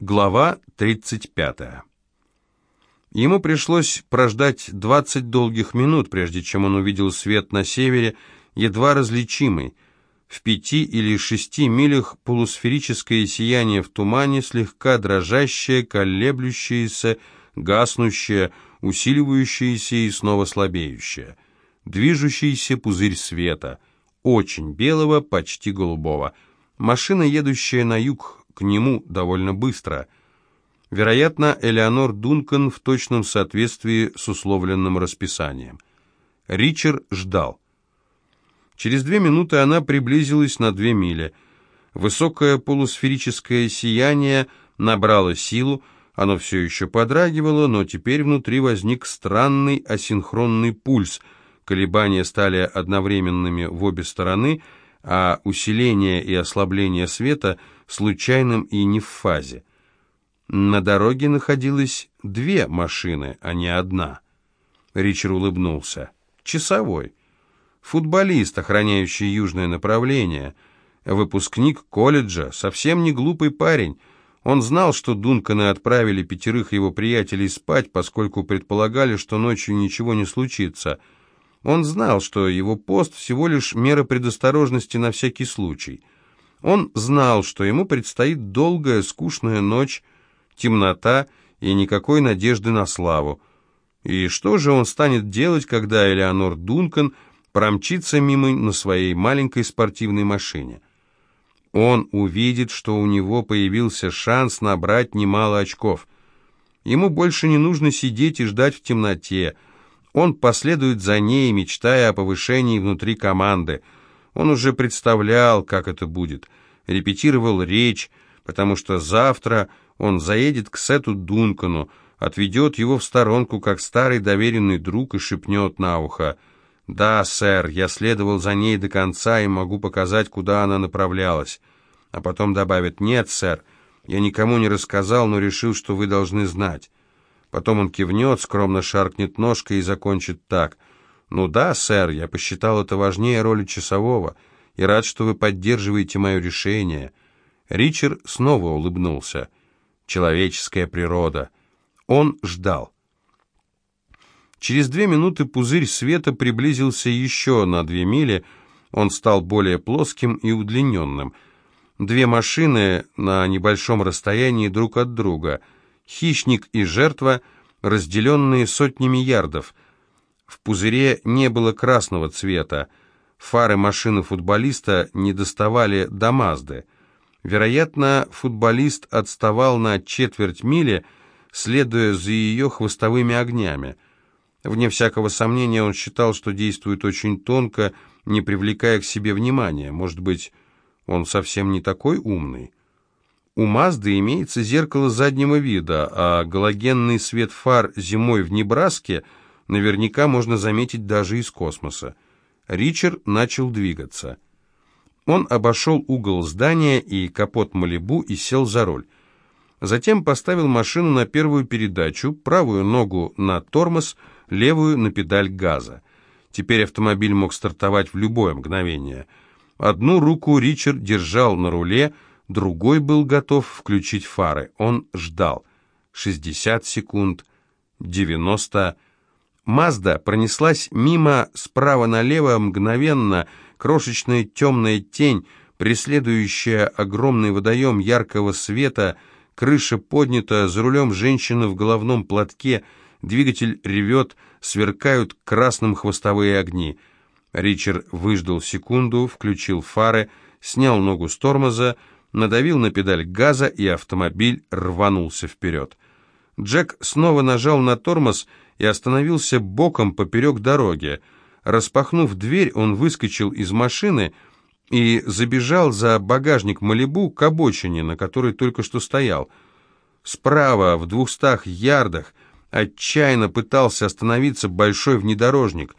Глава 35. Ему пришлось прождать 20 долгих минут, прежде чем он увидел свет на севере, едва различимый. В пяти или шести милях полусферическое сияние в тумане, слегка дрожащее, колеблющееся, гаснущее, усиливающееся и снова слабеющее. Движущийся пузырь света, очень белого, почти голубого. Машина, едущая на юг, к нему довольно быстро. Вероятно, Элеонор Дункан в точном соответствии с условленным расписанием. Ричард ждал. Через две минуты она приблизилась на две мили. Высокое полусферическое сияние набрало силу, оно все еще подрагивало, но теперь внутри возник странный асинхронный пульс. Колебания стали одновременными в обе стороны, а усиление и ослабление света – случайным и не в фазе. На дороге находилось две машины, а не одна. Ричард улыбнулся. Часовой. Футболист, охраняющий южное направление. Выпускник колледжа, совсем не глупый парень. Он знал, что Дунканы отправили пятерых его приятелей спать, поскольку предполагали, что ночью ничего не случится. Он знал, что его пост всего лишь мера предосторожности на всякий случай – он знал, что ему предстоит долгая, скучная ночь, темнота и никакой надежды на славу. И что же он станет делать, когда Элеонор Дункан промчится мимо на своей маленькой спортивной машине? Он увидит, что у него появился шанс набрать немало очков. Ему больше не нужно сидеть и ждать в темноте. Он последует за ней, мечтая о повышении внутри команды – он уже представлял, как это будет, репетировал речь, потому что завтра он заедет к Сету Дункану, отведет его в сторонку, как старый доверенный друг, и шепнет на ухо. «Да, сэр, я следовал за ней до конца и могу показать, куда она направлялась». А потом добавит «Нет, сэр, я никому не рассказал, но решил, что вы должны знать». Потом он кивнет, скромно шаркнет ножкой и закончит так – «Ну да, сэр, я посчитал это важнее роли часового, и рад, что вы поддерживаете мое решение». Ричард снова улыбнулся. «Человеческая природа». Он ждал. Через две минуты пузырь света приблизился еще на две мили, он стал более плоским и удлиненным. Две машины на небольшом расстоянии друг от друга, хищник и жертва, разделенные сотнями ярдов — в пузыре не было красного цвета. Фары машины футболиста не доставали до Мазды. Вероятно, футболист отставал на четверть мили, следуя за ее хвостовыми огнями. Вне всякого сомнения он считал, что действует очень тонко, не привлекая к себе внимания. Может быть, он совсем не такой умный? У Мазды имеется зеркало заднего вида, а галогенный свет фар зимой в Небраске – наверняка можно заметить даже из космоса. Ричард начал двигаться. Он обошел угол здания и капот Малибу и сел за руль. Затем поставил машину на первую передачу, правую ногу на тормоз, левую на педаль газа. Теперь автомобиль мог стартовать в любое мгновение. Одну руку Ричард держал на руле, другой был готов включить фары. Он ждал. 60 секунд, 90 Мазда пронеслась мимо справа налево мгновенно, крошечная темная тень, преследующая огромный водоем яркого света, крыша поднята, за рулем женщина в головном платке, двигатель ревет, сверкают красным хвостовые огни. Ричард выждал секунду, включил фары, снял ногу с тормоза, надавил на педаль газа, и автомобиль рванулся вперед. Джек снова нажал на тормоз и остановился боком поперек дороги. Распахнув дверь, он выскочил из машины и забежал за багажник Малибу к обочине, на которой только что стоял. Справа, в двухстах ярдах, отчаянно пытался остановиться большой внедорожник.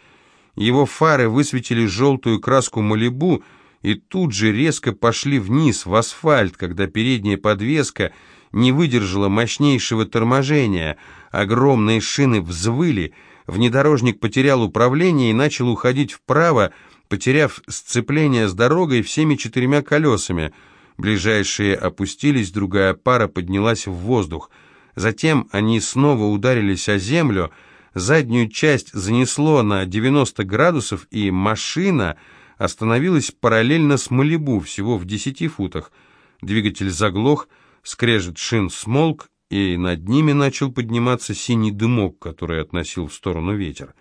Его фары высветили желтую краску Малибу и тут же резко пошли вниз, в асфальт, когда передняя подвеска не выдержала мощнейшего торможения. Огромные шины взвыли, внедорожник потерял управление и начал уходить вправо, потеряв сцепление с дорогой всеми четырьмя колесами. Ближайшие опустились, другая пара поднялась в воздух. Затем они снова ударились о землю, заднюю часть занесло на 90 градусов, и машина остановилась параллельно с Малибу, всего в 10 футах. Двигатель заглох, скрежет шин смолк, и над ними начал подниматься синий дымок, который относил в сторону ветер.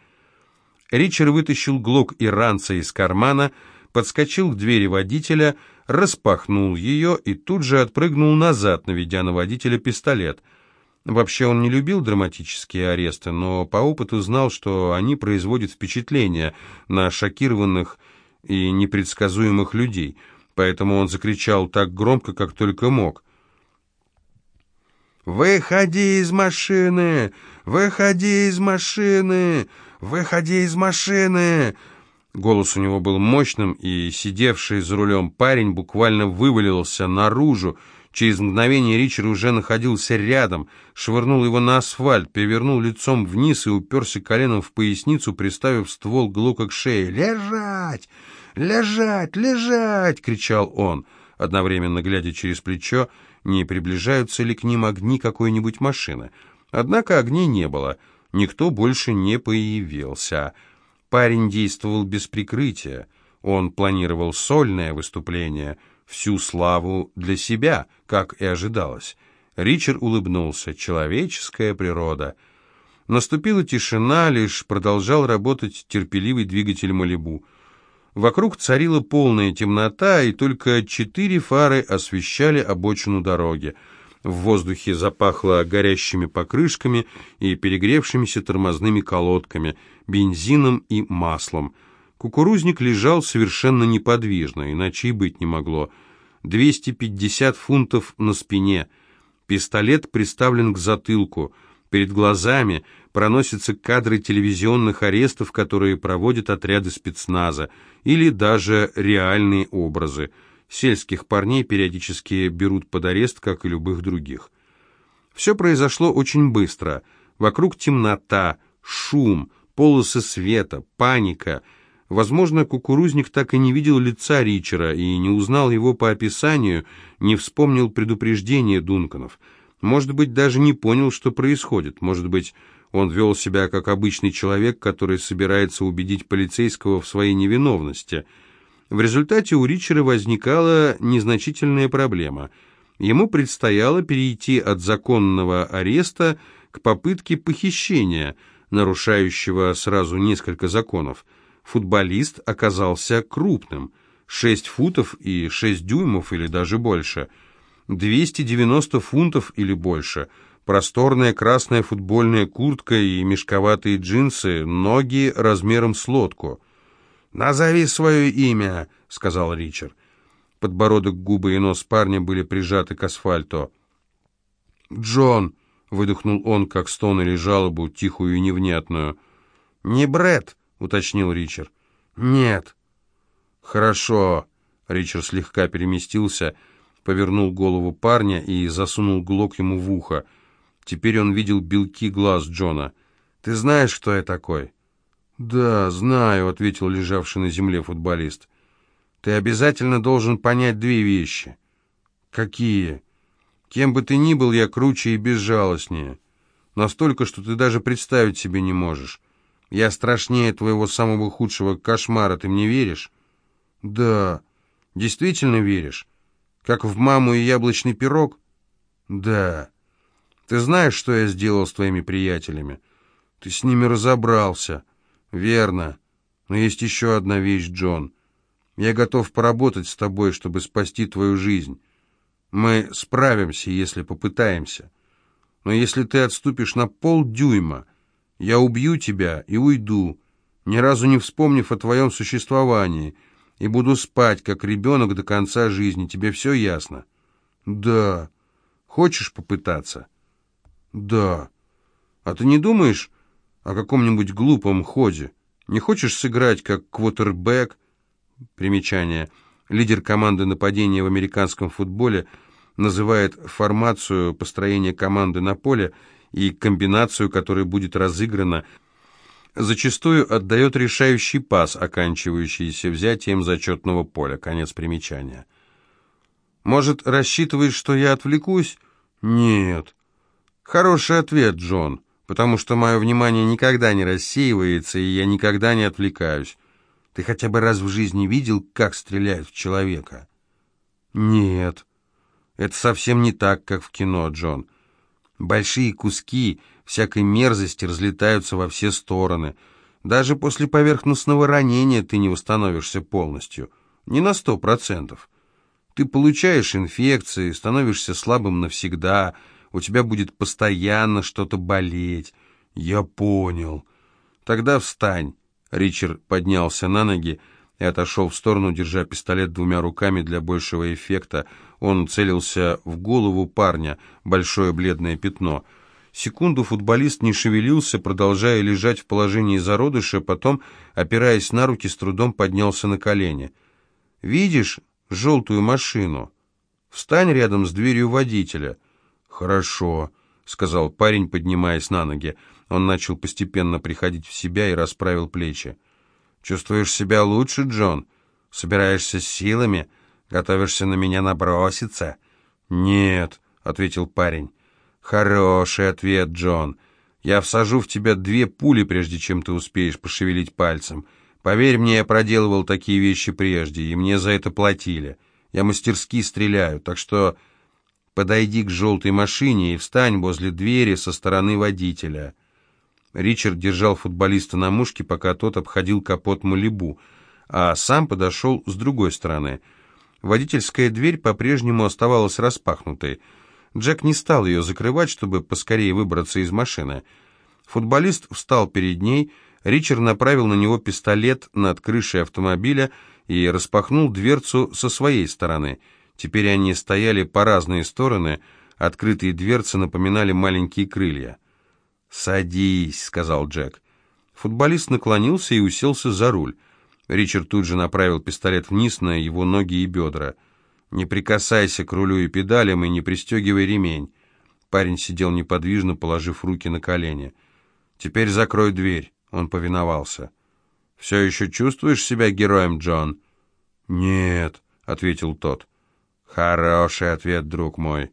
Ричард вытащил глок иранца из кармана, подскочил к двери водителя, распахнул ее и тут же отпрыгнул назад, наведя на водителя пистолет. Вообще он не любил драматические аресты, но по опыту знал, что они производят впечатление на шокированных и непредсказуемых людей, поэтому он закричал так громко, как только мог. «Выходи из машины! Выходи из машины! Выходи из машины!» Голос у него был мощным, и сидевший за рулем парень буквально вывалился наружу. Через мгновение Ричард уже находился рядом, швырнул его на асфальт, перевернул лицом вниз и уперся коленом в поясницу, приставив ствол глука к шее. «Лежать! Лежать! Лежать!» — кричал он, одновременно глядя через плечо, не приближаются ли к ним огни какой-нибудь машины. Однако огней не было, никто больше не появился. Парень действовал без прикрытия, он планировал сольное выступление, всю славу для себя, как и ожидалось. Ричард улыбнулся. Человеческая природа. Наступила тишина, лишь продолжал работать терпеливый двигатель Малибу — Вокруг царила полная темнота, и только четыре фары освещали обочину дороги. В воздухе запахло горящими покрышками и перегревшимися тормозными колодками, бензином и маслом. Кукурузник лежал совершенно неподвижно, иначе и быть не могло. 250 фунтов на спине. Пистолет приставлен к затылку. Перед глазами проносятся кадры телевизионных арестов, которые проводят отряды спецназа, или даже реальные образы. Сельских парней периодически берут под арест, как и любых других. Все произошло очень быстро. Вокруг темнота, шум, полосы света, паника. Возможно, кукурузник так и не видел лица Ричера и не узнал его по описанию, не вспомнил предупреждение Дунканов. Может быть, даже не понял, что происходит. Может быть, он вел себя как обычный человек, который собирается убедить полицейского в своей невиновности. В результате у Ричера возникала незначительная проблема. Ему предстояло перейти от законного ареста к попытке похищения, нарушающего сразу несколько законов. Футболист оказался крупным – 6 футов и 6 дюймов или даже больше, 290 фунтов или больше – Просторная красная футбольная куртка и мешковатые джинсы, ноги размером с лодку. «Назови свое имя», — сказал Ричард. Подбородок, губы и нос парня были прижаты к асфальту. «Джон», — выдохнул он, как стон или жалобу, тихую и невнятную. «Не Бред, уточнил Ричард. «Нет». «Хорошо». Ричард слегка переместился, повернул голову парня и засунул глок ему в ухо. Теперь он видел белки глаз Джона. «Ты знаешь, кто я такой?» «Да, знаю», — ответил лежавший на земле футболист. «Ты обязательно должен понять две вещи». «Какие?» «Кем бы ты ни был, я круче и безжалостнее. Настолько, что ты даже представить себе не можешь. Я страшнее твоего самого худшего кошмара, ты мне веришь?» «Да». «Действительно веришь? Как в маму и яблочный пирог?» «Да». Ты знаешь, что я сделал с твоими приятелями? Ты с ними разобрался. Верно. Но есть еще одна вещь, Джон. Я готов поработать с тобой, чтобы спасти твою жизнь. Мы справимся, если попытаемся. Но если ты отступишь на полдюйма, я убью тебя и уйду, ни разу не вспомнив о твоем существовании, и буду спать, как ребенок до конца жизни. Тебе все ясно? Да. Хочешь попытаться?» «Да. А ты не думаешь о каком-нибудь глупом ходе? Не хочешь сыграть как квотербек?» Примечание. Лидер команды нападения в американском футболе называет формацию построения команды на поле и комбинацию, которая будет разыграна, зачастую отдает решающий пас, оканчивающийся взятием зачетного поля. Конец примечания. Может, рассчитываешь, что я отвлекусь? Нет. Хороший ответ, Джон, потому что мое внимание никогда не рассеивается, и я никогда не отвлекаюсь. Ты хотя бы раз в жизни видел, как стреляют в человека? Нет. Это совсем не так, как в кино, Джон. Большие куски всякой мерзости разлетаются во все стороны. Даже после поверхностного ранения ты не восстановишься полностью. Не на сто процентов. Ты получаешь инфекции, становишься слабым навсегда, у тебя будет постоянно что-то болеть. Я понял. Тогда встань. Ричард поднялся на ноги и отошел в сторону, держа пистолет двумя руками для большего эффекта. Он целился в голову парня, большое бледное пятно. Секунду футболист не шевелился, продолжая лежать в положении зародыша, потом, опираясь на руки, с трудом поднялся на колени. «Видишь?» желтую машину. Встань рядом с дверью водителя». «Хорошо», — сказал парень, поднимаясь на ноги. Он начал постепенно приходить в себя и расправил плечи. «Чувствуешь себя лучше, Джон? Собираешься с силами? Готовишься на меня наброситься?» «Нет», — ответил парень. «Хороший ответ, Джон. Я всажу в тебя две пули, прежде чем ты успеешь пошевелить пальцем. Поверь мне, я проделывал такие вещи прежде, и мне за это платили. Я мастерски стреляю, так что подойди к желтой машине и встань возле двери со стороны водителя». Ричард держал футболиста на мушке, пока тот обходил капот Малибу, а сам подошел с другой стороны. Водительская дверь по-прежнему оставалась распахнутой. Джек не стал ее закрывать, чтобы поскорее выбраться из машины. Футболист встал перед ней, Ричард направил на него пистолет над крышей автомобиля и распахнул дверцу со своей стороны. Теперь они стояли по разные стороны, открытые дверцы напоминали маленькие крылья. «Садись», — сказал Джек. Футболист наклонился и уселся за руль. Ричард тут же направил пистолет вниз на его ноги и бедра. «Не прикасайся к рулю и педалям и не пристегивай ремень». Парень сидел неподвижно, положив руки на колени. «Теперь закрой дверь». Он повиновался. «Все еще чувствуешь себя героем, Джон?» «Нет», — ответил тот. «Хороший ответ, друг мой.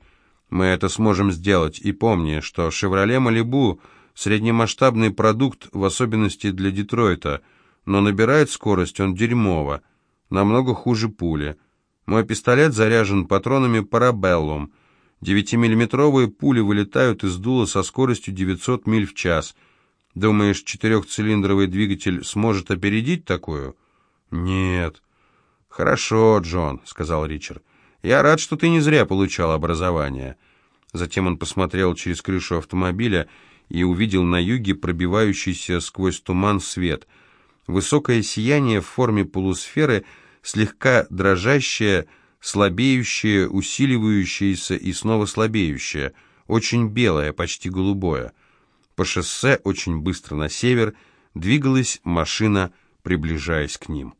Мы это сможем сделать. И помни, что «Шевроле Малибу» — среднемасштабный продукт, в особенности для Детройта, но набирает скорость он дерьмово, намного хуже пули. Мой пистолет заряжен патронами «Парабеллум». Девятимиллиметровые пули вылетают из дула со скоростью 900 миль в час — Думаешь, четырехцилиндровый двигатель сможет опередить такую? Нет. Хорошо, Джон, сказал Ричард. Я рад, что ты не зря получал образование. Затем он посмотрел через крышу автомобиля и увидел на юге пробивающийся сквозь туман свет. Высокое сияние в форме полусферы, слегка дрожащее, слабеющее, усиливающееся и снова слабеющее, очень белое, почти голубое. По шоссе очень быстро на север двигалась машина, приближаясь к ним.